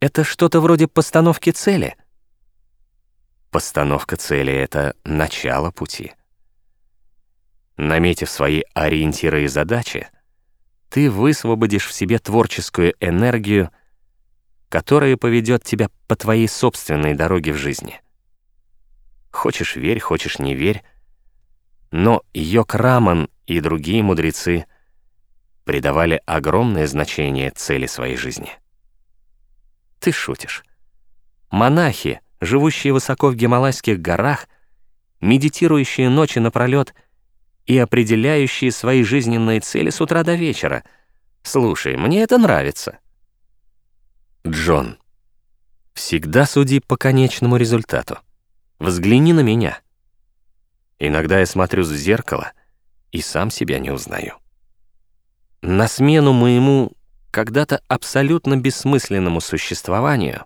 Это что-то вроде постановки цели. Постановка цели — это начало пути. Наметив свои ориентиры и задачи, ты высвободишь в себе творческую энергию, которая поведет тебя по твоей собственной дороге в жизни. Хочешь верь, хочешь не верь, но Йок Раман и другие мудрецы придавали огромное значение цели своей жизни. Ты шутишь. Монахи, живущие высоко в Гималайских горах, медитирующие ночи напролет и определяющие свои жизненные цели с утра до вечера. Слушай, мне это нравится. Джон, всегда суди по конечному результату. Взгляни на меня. Иногда я смотрю в зеркало и сам себя не узнаю. На смену моему когда-то абсолютно бессмысленному существованию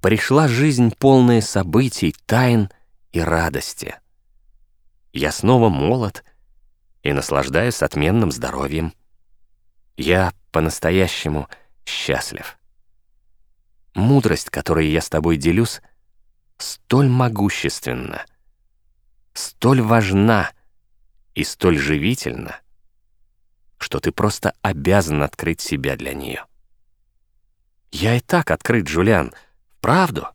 пришла жизнь полная событий, тайн и радости. Я снова молод и наслаждаюсь отменным здоровьем. Я по-настоящему счастлив. Мудрость, которой я с тобой делюсь, столь могущественна, столь важна и столь живительна, что ты просто обязан открыть себя для нее. Я и так открыт, Джулиан, правду.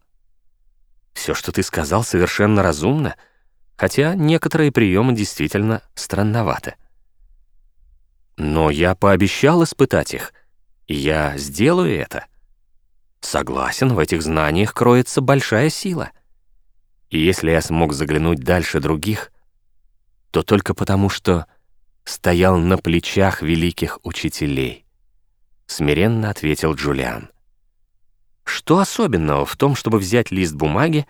Все, что ты сказал, совершенно разумно, хотя некоторые приемы действительно странноваты. Но я пообещал испытать их, и я сделаю это. Согласен, в этих знаниях кроется большая сила. И если я смог заглянуть дальше других, то только потому, что стоял на плечах великих учителей. Смиренно ответил Джулиан. Что особенного в том, чтобы взять лист бумаги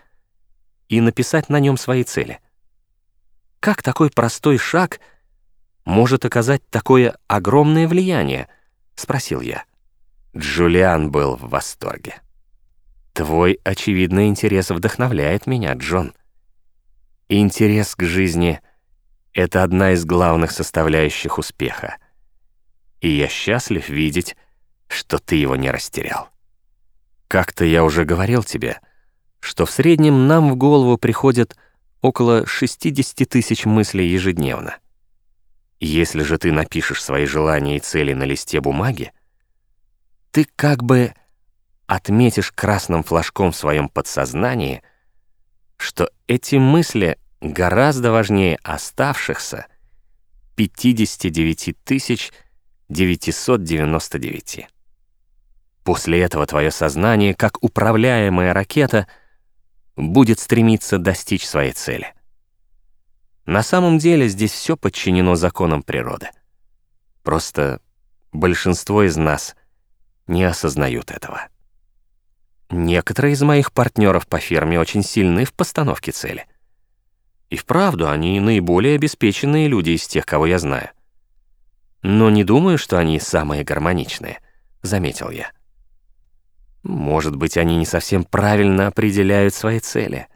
и написать на нем свои цели? Как такой простой шаг может оказать такое огромное влияние? Спросил я. Джулиан был в восторге. Твой очевидный интерес вдохновляет меня, Джон. Интерес к жизни — это одна из главных составляющих успеха. И я счастлив видеть, что ты его не растерял. Как-то я уже говорил тебе, что в среднем нам в голову приходят около 60 тысяч мыслей ежедневно. Если же ты напишешь свои желания и цели на листе бумаги, ты как бы отметишь красным флажком в своем подсознании, что эти мысли гораздо важнее оставшихся 59 999. После этого твое сознание, как управляемая ракета, будет стремиться достичь своей цели. На самом деле здесь все подчинено законам природы. Просто большинство из нас не осознают этого. Некоторые из моих партнеров по ферме очень сильны в постановке цели. И вправду, они наиболее обеспеченные люди из тех, кого я знаю. Но не думаю, что они самые гармоничные, заметил я. Может быть, они не совсем правильно определяют свои цели.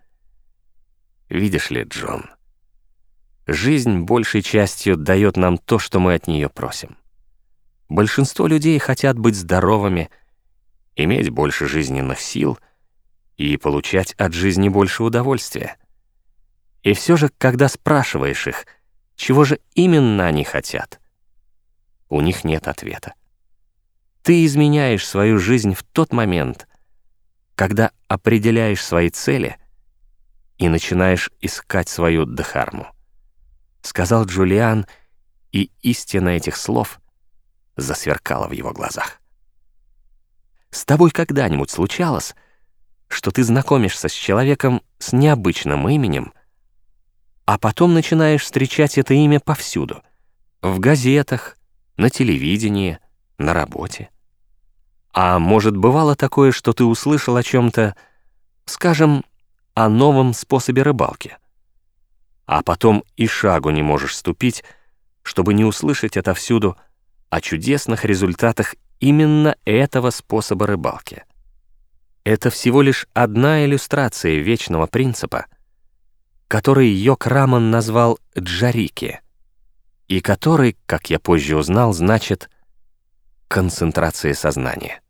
Видишь ли, Джон, жизнь большей частью дает нам то, что мы от нее просим. Большинство людей хотят быть здоровыми, иметь больше жизненных сил и получать от жизни больше удовольствия. И все же, когда спрашиваешь их, чего же именно они хотят, у них нет ответа. Ты изменяешь свою жизнь в тот момент, когда определяешь свои цели и начинаешь искать свою дхарму. Сказал Джулиан, и истина этих слов засверкала в его глазах. С тобой когда-нибудь случалось, что ты знакомишься с человеком с необычным именем, а потом начинаешь встречать это имя повсюду, в газетах, на телевидении, на работе. А может, бывало такое, что ты услышал о чем-то, скажем, о новом способе рыбалки, а потом и шагу не можешь ступить, чтобы не услышать отовсюду о чудесных результатах именно этого способа рыбалки. Это всего лишь одна иллюстрация вечного принципа, который Йок Раман назвал «джарики», и который, как я позже узнал, значит «концентрация сознания».